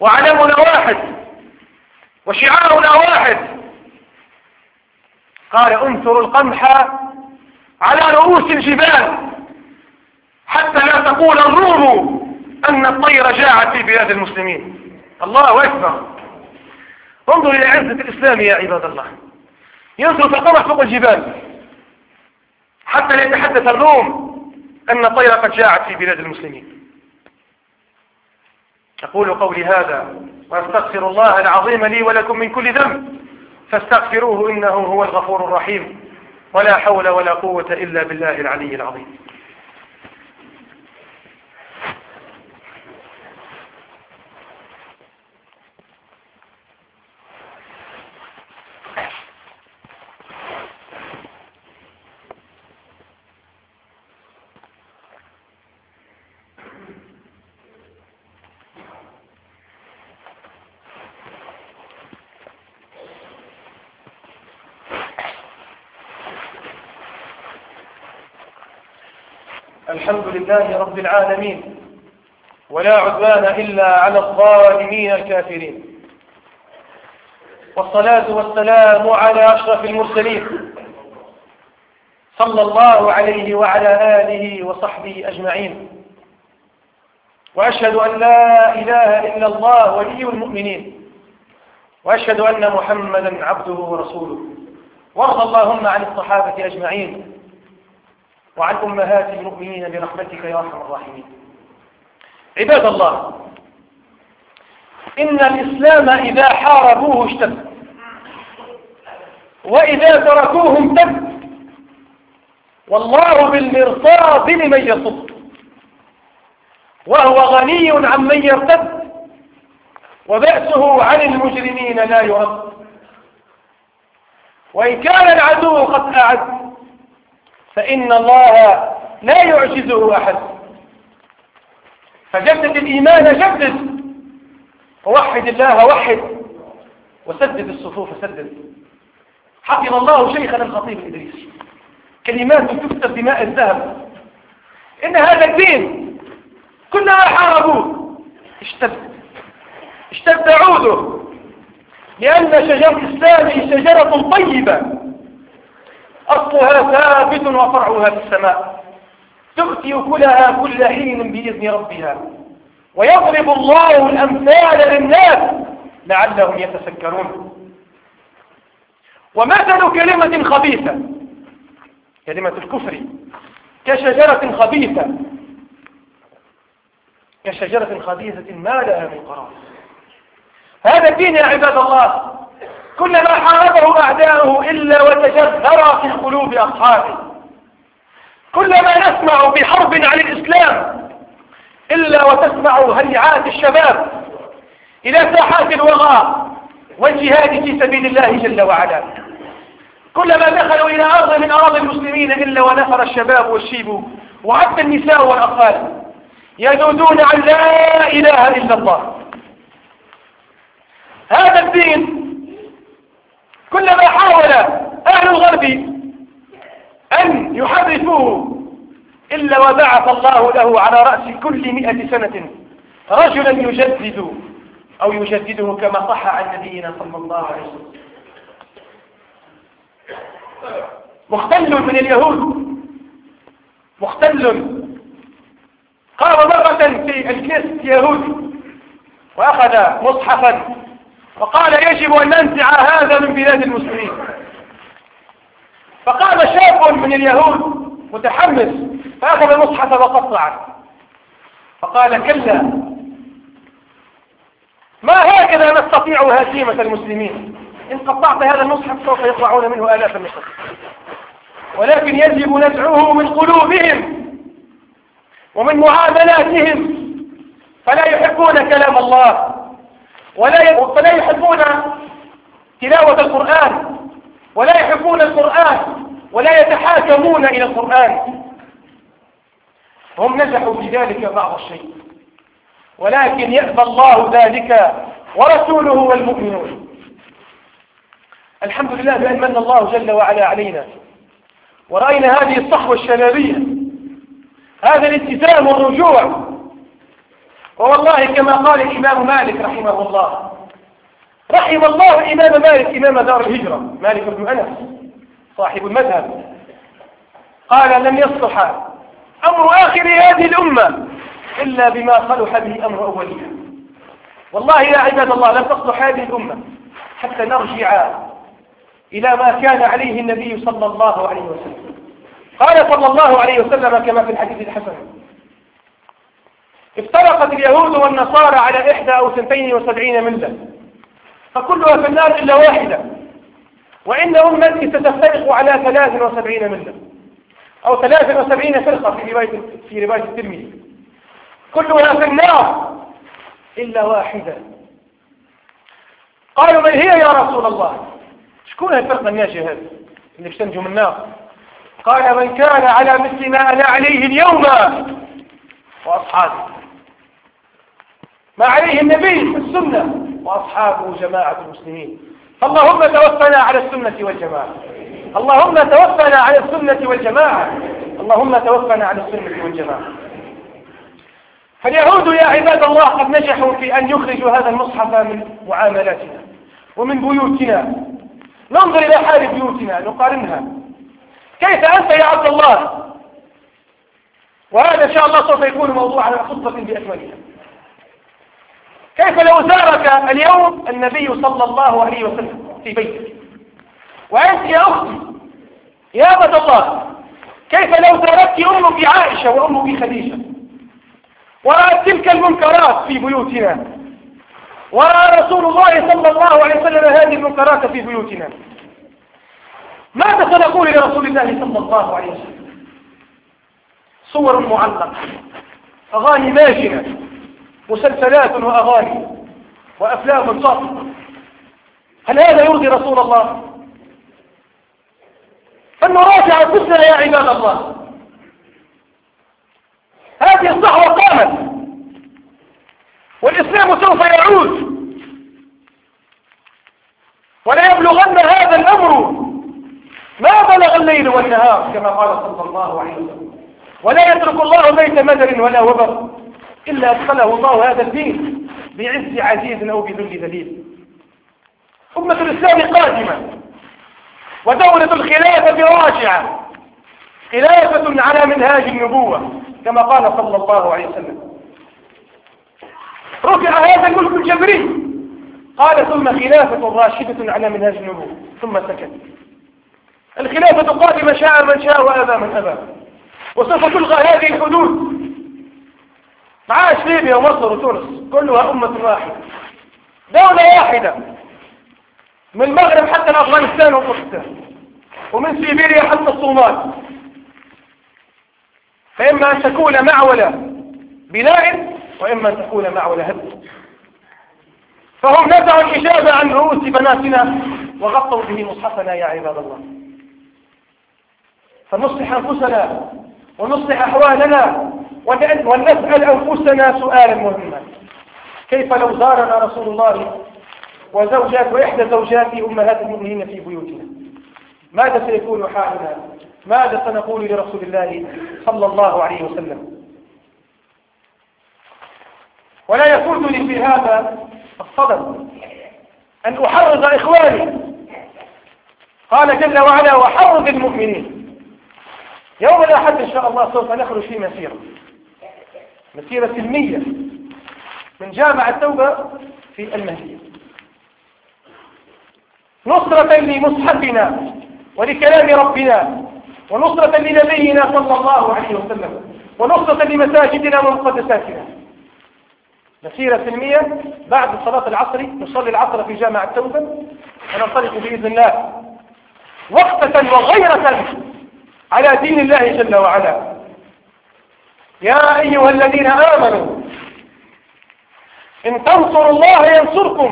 وعلمنا واحد. وشعارنا واحد. قال انثروا القمح على رؤوس الجبال حتى لا تقول الروم أن الطير جاعت في بلاد المسلمين. الله أكبر. انظر إلى عزة الإسلام يا عباد الله. ينصر في القمح فوق الجبال حتى لا يتحدث الروم أن الطير قد جاعت في بلاد المسلمين. أقول قولي هذا وأستغفر الله العظيم لي ولكم من كل ذنب. فاستغفروه إنه هو الغفور الرحيم. ولا حول ولا قوة إلا بالله العلي العظيم. لله رب العالمين ولا عدوان إلا على الظالمين الكافرين والصلاة والسلام على أشرف المرسلين صلى الله عليه وعلى آله وصحبه أجمعين وأشهد أن لا إله إلا الله ولي المؤمنين وأشهد أن محمدا عبده ورسوله وارض اللهم عن الصحابة أجمعين وعن أمهات المؤمنين برحمتك يا أرحم الراحمين. عباد الله إن الإسلام إذا حاربوه اشتد. وإذا تركوه امتد. والله بالمرصاد لمن يصد. وهو غني عمن يرتد. وبأسه عن المجرمين لا يرد. وإن كان العدو قد أعد. فإن الله لا يعجزه أحد. فجدد الإيمان جدد ووحد الله وحد. وسدد الصفوف سدد. حفظ الله شيخنا الخطيب الإدريس كلمات تكتب بماء الذهب. إن هذا الدين كلما حاربوه اشتد. اشتد عوده لأن شجر الإسلام شجرة طيبة. أصلها ثابت وفرعها في السماء. تؤتي كلها كل حين بإذن ربها. ويضرب الله الأمثال للناس لعلهم يتسكرون ومثل كلمة خبيثة كلمة الكفر كشجرة خبيثة. كشجرة خبيثة ما لها من قرار. هذا الدين يا عباد الله. كلما حاربه أعداؤه إلا وتجذر في قلوب أصحابه. كلما نسمع بحرب عن الإسلام إلا وتسمع هيعات الشباب إلى ساحات الوغى والجهاد في سبيل الله جل وعلا. كلما دخلوا إلى أرض من أراضي المسلمين إلا ونفر الشباب والشيب وحتى النساء والأطفال يذودون عن لا إله إلا الله. هذا الدين كلما حاول أهل الغرب أن يحرفوه إلا وبعث الله له على رأس كل مئة سنة رجلا يجدد أو يجدده كما صح عن نبينا صلى الله عليه وسلم. مختل من اليهود مختل. قام مرة في الكنيسة يهودي وأخذ مصحفا وقال يجب أن ننزع هذا من بلاد المسلمين. فقام شاب من اليهود متحمس فأخذ المصحف وقطعه فقال كلا ما هكذا نستطيع هزيمة المسلمين؟ إن قطعت هذا المصحف سوف يطلعون منه آلاف النصر ولكن يجب نزعه من قلوبهم ومن معاملاتهم. فلا يحبون كلام الله. ولا فلا يحبون تلاوة القرآن ولا يحبون القرآن ولا يتحاكمون إلى القرآن. هم نجحوا في ذلك بعض الشيء. ولكن يأبى الله ذلك ورسوله والمؤمنون. الحمد لله بأن من الله جل وعلا علينا. ورأينا هذه الصحوة الشبابية. هذا الالتزام والرجوع ووالله كما قال الإمام مالك رحمه الله. رحم الله الإمام مالك إمام دار الهجرة مالك بن أنس صاحب المذهب. قال لم يصلح أمر آخر هذه الأمة إلا بما صلح به أمر أولها والله يا عباد الله لن تصلح هذه الأمة حتى نرجع إلى ما كان عليه النبي صلى الله عليه وسلم. قال صلى الله عليه وسلم كما في الحديث الحسن افترقت اليهود والنصارى على إحدى أو سنتين وسبعين ملة. فكلها في النار إلا واحدة. وإن أمتي ستفترق على ثلاث وسبعين ملة. أو ثلاث وسبعين فرقة في رواية في رواية الترمذي. كلها في النار إلا واحدة. قالوا من هي يا رسول الله؟ شكون الفرقة الناجية هذه اللي بتنجو من النار. قال من كان على مثل ما أنا عليه اليوم. وأصحابي. ما عليه النبي السنة وأصحابه جماعة المسلمين. اللهم توفنا على السنة والجماعة. اللهم توفنا على السنة والجماعة. اللهم توفنا على السنة والجماعة. فاليهود يا عباد الله قد نجحوا في أن يخرجوا هذا المصحف من معاملاتنا ومن بيوتنا. ننظر إلى حال بيوتنا نقارنها. كيف أنت يا عبد الله؟ وهذا إن شاء الله سوف يكون موضوع على خطبة بأكملها كيف لو زارك اليوم النبي صلى الله عليه وسلم في بيتك؟ وأنت يا أختي يا عبد الله كيف لو زارتك أمك عائشة وأمك خديجة؟ ورأت تلك المنكرات في بيوتنا. ورأى رسول الله صلى الله عليه وسلم هذه المنكرات في بيوتنا. ماذا سنقول لرسول الله صلى الله عليه وسلم؟ صور معلقة أغاني ماجنة. مسلسلات وأغاني وأفلام صافة هل هذا يرضي رسول الله؟ فلنراجع أنفسنا يا عباد الله. هذه الصحوة قامت. والإسلام سوف يعود. ولا يبلغن هذا الأمر ما بلغ الليل والنهار كما قال صلى الله عليه وسلم. ولا يترك الله بيت مدر ولا وبر. إلا أدخله الله هذا الدين بعز عزيز أو بذل ذليل. أمة الإسلام قادمة. ودولة الخلافة راجعة خلافة على منهاج النبوة كما قال صلى الله عليه وسلم. رفع هذا الملك الجبري. قال ثم خلافة راشدة على منهاج النبوة ثم سكت. الخلافة قادمة شاء من شاء وأبى من أبى. وسوف تلغى هذه الحدود. معاش ليبيا ومصر وتونس كلها أمة واحدة. دولة واحدة. من المغرب حتى أفغانستان وباكستان ومن سيبيريا حتى الصومال. فإما أن تكون معولة بناء وإما أن تكون معولة هد فهم نزعوا الإجابة عن رؤوس بناتنا وغطوا به مصحفنا يا عباد الله. فنصلح أنفسنا ونصلح أحوالنا ونسأل أنفسنا سؤالا مهما. كيف لو زارنا رسول الله وزوجات وإحدى زوجات أمهات المؤمنين في بيوتنا؟ ماذا سيكون حالنا؟ ماذا سنقول لرسول الله صلى الله عليه وسلم؟ ولا يفوتني في هذا الصدد أن أحرض إخواني. قال جل وعلا وحرض المؤمنين. يوم الأحد إن شاء الله سوف نخرج في مسيرة. مسيرة سلمية من جامع التوبة في المهدية. نصرة لمصحفنا ولكلام ربنا ونصرة لنبينا صلى الله عليه وسلم ونصرة لمساجدنا ومقدساتنا. مسيرة سلمية بعد صلاة العصر نصلي العصر في جامع التوبة. وننطلق بإذن الله وقفة وغيرة على دين الله جل وعلا. يا أيها الذين آمنوا إن تنصروا الله ينصركم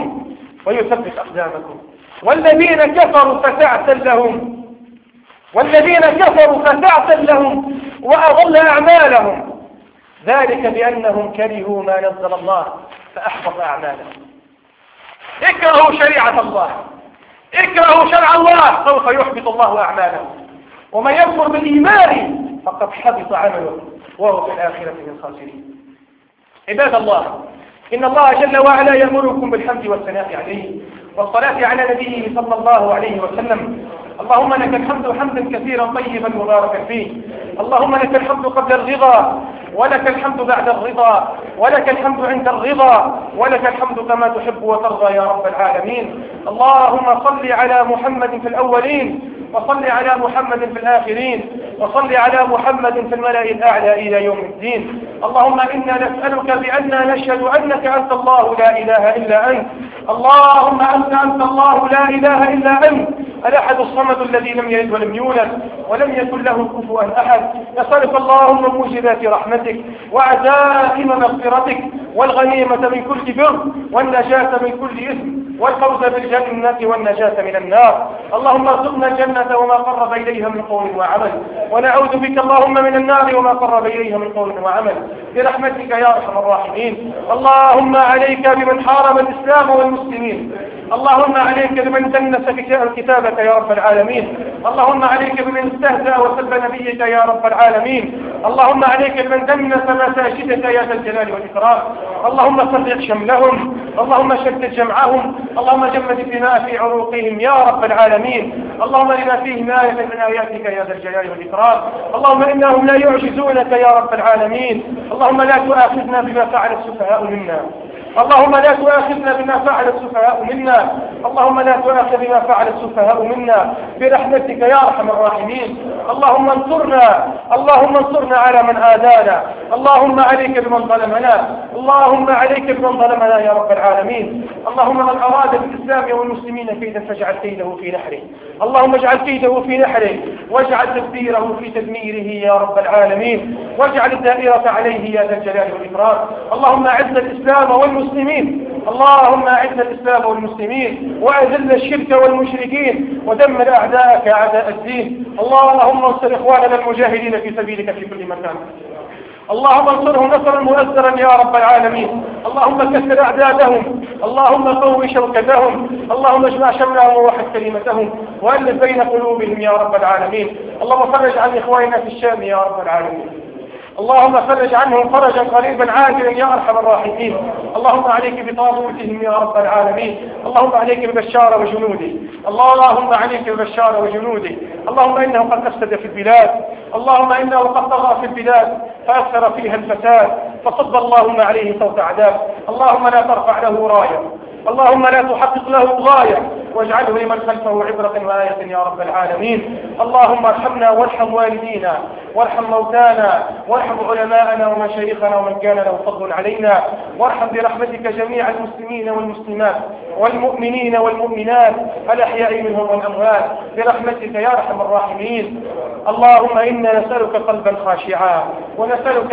ويثبت أقدامكم. والذين كفروا فتعسا لهم. والذين كفروا فتعسا لهم وأضل أعمالهم. ذلك بأنهم كرهوا ما نزل الله فأحبط أعمالهم. اكرهوا شريعة الله. اكرهوا شرع الله. سوف يحبط الله أعمالهم. ومن يكفر بالإيمان فقد حبط عمله وهو في الآخرة من الخاسرين. عباد الله إن الله جل وعلا يأمركم بالحمد والثناء عليه والصلاة على نبيه صلى الله عليه وسلم. اللهم لك الحمد حمدا كثيرا طيبا مباركا فيه. اللهم لك الحمد قبل الرضا ولك الحمد بعد الرضا ولك الحمد عند الرضا ولك الحمد كما تحب وترضى يا رب العالمين. اللهم صل على محمد في الأولين وصل على محمد في الآخرين وصل على محمد في الملأ الأعلى إلى يوم الدين. اللهم إنا نسألك بأننا نشهد أنك أنت الله لا إله إلا أنت. اللهم أنت أنت الله لا إله إلا أنت. الأحد الصمد الذي لم يلد ولم يولد ولم يكن له كفوا أحد. نسألك اللهم موجبات رحمتك وعزائم مغفرتك والغنيمة من كل بر والنجاة من كل إثم والفوز بالجنة والنجاة من النار. اللهم ارزقنا الجنة وما قرب إليها من قول وعمل. ونعوذ بك اللهم من النار وما قرب إليها من قول وعمل. برحمتك يا أرحم الراحمين. اللهم عليك بمن حارب الإسلام والمسلمين. اللهم عليك بمن دنس كتابك يا رب العالمين. اللهم عليك بمن استهزأ وسب نبيك يا رب العالمين. اللهم عليك بمن دنس مساجدك يا ذا الجلال والإكرام. اللهم فرق شملهم. اللهم شتت جمعهم. اللهم جمد الدماء في عروقهم يا رب العالمين. اللهم أرنا فيهم آية من آياتك يا ذا الجلال والإكرام. اللهم إنهم لا يعجزونك يا رب العالمين. اللهم لا تؤاخذنا بما فعل السفهاء منا. اللهم لا تؤاخذنا بما فعل السفهاء منا. اللهم لا تؤاخذ بما فعل السفهاء منا. برحمتك يا أرحم الراحمين. اللهم انصرنا. اللهم انصرنا على من آذانا. اللهم عليك بمن ظلمنا. اللهم عليك بمن ظلمنا يا رب العالمين. اللهم من أراد بالإسلام والمسلمين كيدا فاجعل كيده في نحره. اللهم اجعل كيده في نحره. واجعل تدبيره في تدميره يا رب العالمين. واجعل الدائرة عليه يا ذا الجلال والإكرام. اللهم أعز الإسلام والمسلمين اللهم أعز الإسلام والمسلمين وأذل الشرك والمشركين ودمر أعداءك أعداء الدين. اللهم انصر إخواننا المجاهدين في سبيلك في كل مكان. اللهم انصرهم نصرا مؤثرا يا رب العالمين. اللهم كسر أعدادهم. اللهم قو شوكتهم. اللهم اجمع شملهم ووحد كلمتهم. وألف بين قلوبهم يا رب العالمين. اللهم فرج عن إخواننا في الشام يا رب العالمين. اللهم فرج عنهم فرجا قريبا عاجلا يا أرحم الراحمين. اللهم عليك بطاغوتهم يا رب العالمين. اللهم عليك ببشار وجنوده. اللهم عليك ببشار وجنوده. اللهم إنه قد افسد في البلاد. اللهم إنه قد طغى في البلاد فأثر فيها الفساد. فصب اللهم عليه صوت عذاب. اللهم لا ترفع له راية. اللهم لا تحقق له غاية واجعله لمن خلفه عبرة وآية يا رب العالمين. اللهم ارحمنا وارحم والدينا وارحم موتانا وارحم علماءنا ومشايخنا ومن كان له فضل علينا. وارحم برحمتك جميع المسلمين والمسلمات والمؤمنين والمؤمنات الأحياء منهم والأموات برحمتك يا أرحم الراحمين. اللهم إنا نسألك قلبا خاشعا ونسألك